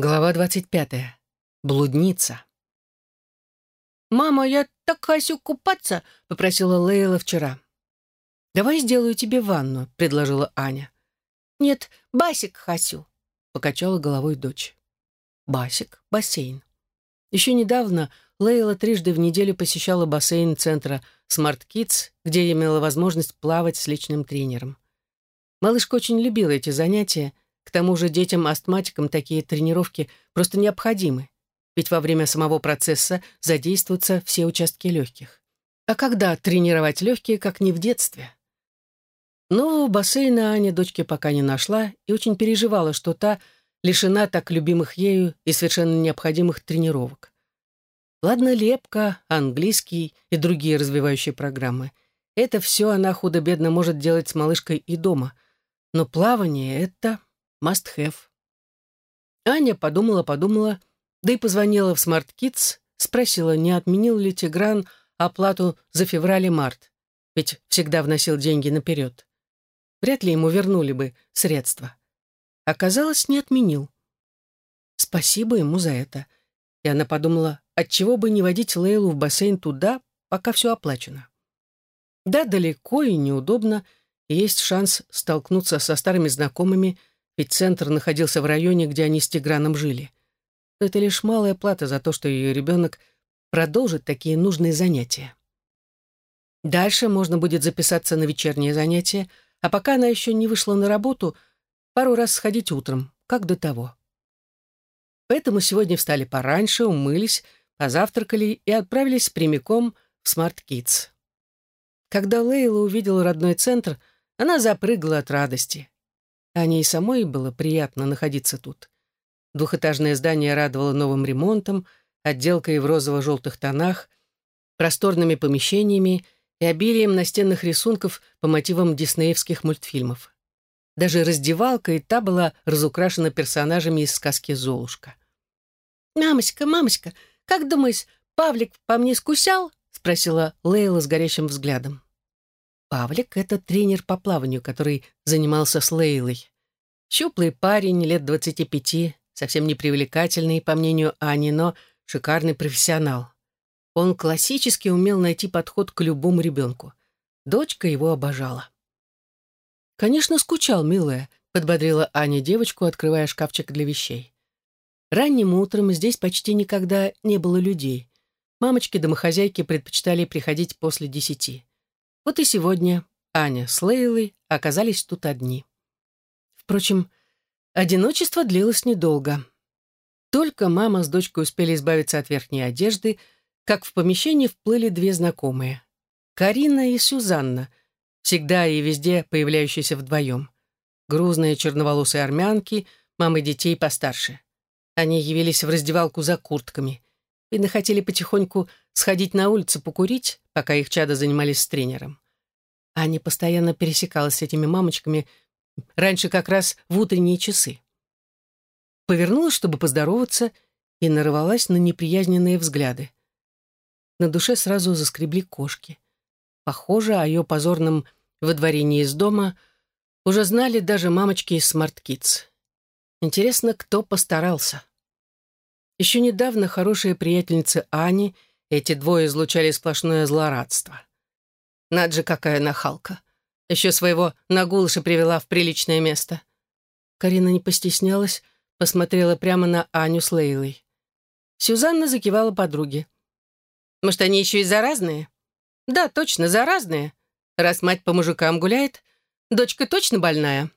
Глава двадцать пятая. Блудница. «Мама, я так хочу купаться!» — попросила Лейла вчера. «Давай сделаю тебе ванну», — предложила Аня. «Нет, басик хочу», — покачала головой дочь. Басик, бассейн. Еще недавно Лейла трижды в неделю посещала бассейн центра Smart Kids, где имела возможность плавать с личным тренером. Малышка очень любила эти занятия, к тому же детям-астматикам такие тренировки просто необходимы, ведь во время самого процесса задействуются все участки легких. А когда тренировать легкие, как не в детстве? Нового бассейна Аня дочке пока не нашла и очень переживала, что та лишена так любимых ею и совершенно необходимых тренировок. Ладно, лепка, английский и другие развивающие программы. Это все она худо-бедно может делать с малышкой и дома. Но плавание — это must have. Аня подумала-подумала, да и позвонила в Smart Kids, спросила, не отменил ли Тигран оплату за февраль и март, ведь всегда вносил деньги наперед. Вряд ли ему вернули бы средства. Оказалось, не отменил. Спасибо ему за это. И она подумала, отчего бы не водить Лейлу в бассейн туда, пока все оплачено. Да, далеко и неудобно, и есть шанс столкнуться со старыми знакомыми, ведь центр находился в районе, где они с Тиграном жили. Но это лишь малая плата за то, что ее ребенок продолжит такие нужные занятия. Дальше можно будет записаться на вечерние занятия, а пока она еще не вышла на работу, пару раз сходить утром, как до того. Поэтому сегодня встали пораньше, умылись, позавтракали и отправились прямиком в Smart Kids. Когда Лейла увидела родной центр, она запрыгала от радости. Ане и самой было приятно находиться тут. Двухэтажное здание радовало новым ремонтом, отделкой в розово-желтых тонах, просторными помещениями и обилием настенных рисунков по мотивам диснеевских мультфильмов. Даже раздевалка и та была разукрашена персонажами из сказки «Золушка». «Мамочка, мамочка, как думаешь, Павлик по мне скусял?» — спросила Лейла с горящим взглядом. Павлик — это тренер по плаванию, который занимался с Лейлой. Щуплый парень, лет двадцати пяти, совсем не привлекательный, по мнению Ани, но шикарный профессионал. Он классически умел найти подход к любому ребенку. Дочка его обожала. «Конечно, скучал, милая», — подбодрила Аня девочку, открывая шкафчик для вещей. Ранним утром здесь почти никогда не было людей. Мамочки-домохозяйки предпочитали приходить после десяти. Вот и сегодня Аня с Лейлой оказались тут одни. Впрочем, одиночество длилось недолго. Только мама с дочкой успели избавиться от верхней одежды, как в помещении вплыли две знакомые. Карина и Сюзанна, всегда и везде появляющиеся вдвоем. Грузные черноволосые армянки, мамы детей постарше. Они явились в раздевалку за куртками. Видно, хотели потихоньку сходить на улицу покурить, пока их чада занимались с тренером. Аня постоянно пересекалась с этими мамочками, раньше как раз в утренние часы. Повернулась, чтобы поздороваться, и нарывалась на неприязненные взгляды. На душе сразу заскребли кошки. Похоже, о ее позорном выдворении из дома уже знали даже мамочки из Kids. Интересно, кто постарался? Еще недавно хорошие приятельницы Ани — эти двое излучали сплошное злорадство. Над же какая нахалка. Еще своего нагулыша привела в приличное место. Карина не постеснялась, посмотрела прямо на Аню с Лейлой. Сюзанна закивала подруге. «Может, они еще и заразные?» «Да, точно, заразные. Раз мать по мужикам гуляет, дочка точно больная».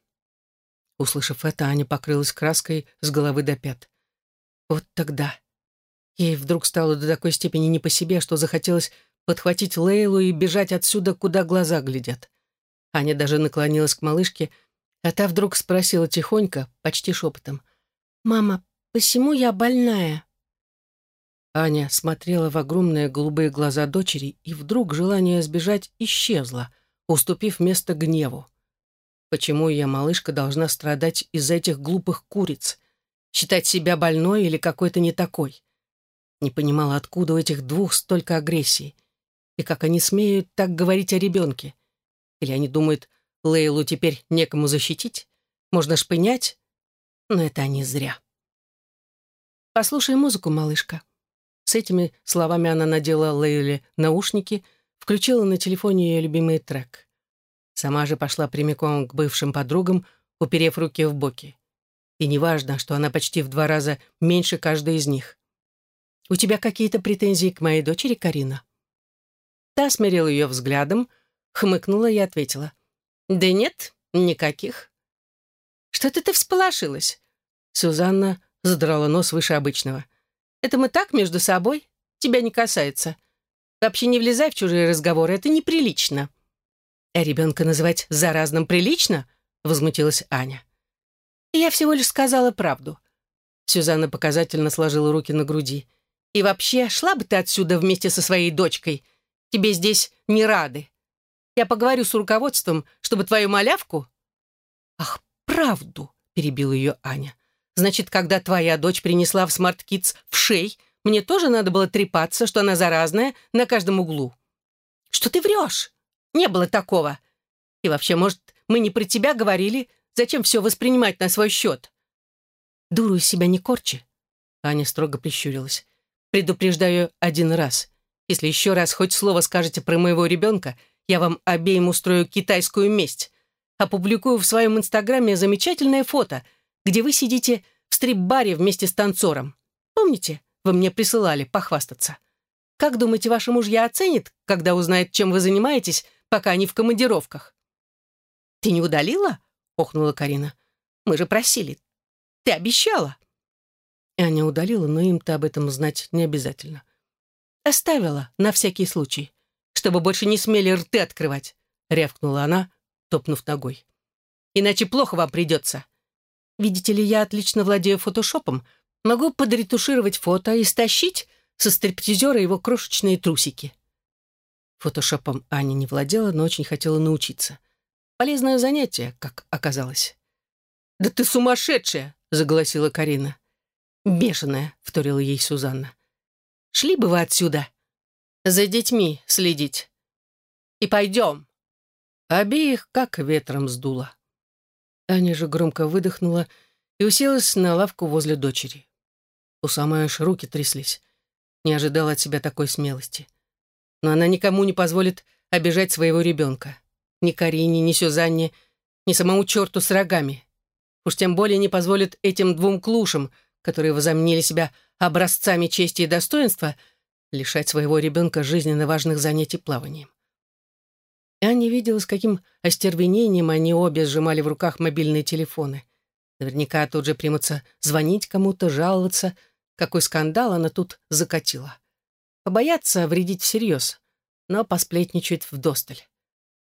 Услышав это, Аня покрылась краской с головы до пят. Вот тогда Ей вдруг стало до такой степени не по себе, что захотелось подхватить Лейлу и бежать отсюда, куда глаза глядят. Аня даже наклонилась к малышке, а та вдруг спросила тихонько, почти шепотом. «Мама, почему я больная?» Аня смотрела в огромные голубые глаза дочери, и вдруг желание сбежать исчезло, уступив место гневу. Почему я, малышка, должна страдать из-за этих глупых куриц? Считать себя больной или какой-то не такой? Не понимала, откуда у этих двух столько агрессии. И как они смеют так говорить о ребенке. Или они думают, Лейлу теперь некому защитить? Можно шпынять? Но это они зря. Послушай музыку, малышка». С этими словами она надела Лейле наушники, включила на телефоне ее любимый трек. Сама же пошла прямиком к бывшим подругам, уперев руки в боки. И неважно, что она почти в два раза меньше каждой из них. «У тебя какие-то претензии к моей дочери, Карина?» Та смирила ее взглядом, хмыкнула и ответила. «Да нет, никаких». «Что-то ты всполошилась?» Сюзанна задрала нос выше обычного. «Это мы так между собой? Тебя не касается. Вообще не влезай в чужие разговоры, это неприлично». «А ребенка называть заразным прилично?» — возмутилась Аня. «Я всего лишь сказала правду». Сюзанна показательно сложила руки на груди. «И вообще, шла бы ты отсюда вместе со своей дочкой. Тебе здесь не рады. Я поговорю с руководством, чтобы твою малявку...» «Ах, правду!» — перебила ее Аня. «Значит, когда твоя дочь принесла в Smart Kids в шей, мне тоже надо было трепаться, что она заразная на каждом углу». «Что ты врешь? Не было такого. И вообще, может, мы не про тебя говорили, Зачем все воспринимать на свой счет?» «Дуру из себя не корчи», — Аня строго прищурилась. «Предупреждаю один раз. Если еще раз хоть слово скажете про моего ребенка, я вам обеим устрою китайскую месть. Опубликую в своем инстаграме замечательное фото, где вы сидите в стрип-баре вместе с танцором. Помните, вы мне присылали похвастаться? Как думаете, ваши мужья оценят, когда узнают, чем вы занимаетесь, пока они в командировках?» «Ты не удалила?» — охнула Карина. «Мы же просили. Ты обещала». Аня удалила, но им-то об этом знать не обязательно. «Оставила, на всякий случай, чтобы больше не смели рты открывать», — рявкнула она, топнув ногой. «Иначе плохо вам придется. Видите ли, я отлично владею фотошопом, могу подретушировать фото и стащить со стриптизера его крошечные трусики». Фотошопом Аня не владела, но очень хотела научиться — Полезное занятие, как оказалось. «Да ты сумасшедшая!» — заголосила Карина. «Бешеная!» — вторила ей Сузанна. «Шли бы вы отсюда! За детьми следить! И пойдем!» Обеих как ветром сдуло. Аня же громко выдохнула и уселась на лавку возле дочери. У самой аж руки тряслись. Не ожидала от себя такой смелости. Но она никому не позволит обижать своего ребенка. Ни Карине, ни Сюзанне, ни самому черту с рогами. Уж тем более не позволит этим двум клушам, которые возомнили себя образцами чести и достоинства, лишать своего ребенка жизненно важных занятий плаванием. Аня видела, с каким остервенением они обе сжимали в руках мобильные телефоны. Наверняка тут же примутся звонить кому-то, жаловаться, какой скандал она тут закатила. Побояться вредить всерьез, но посплетничает вдосталь.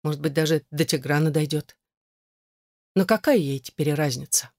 Может быть, даже до Тиграна дойдет. Но какая ей теперь разница?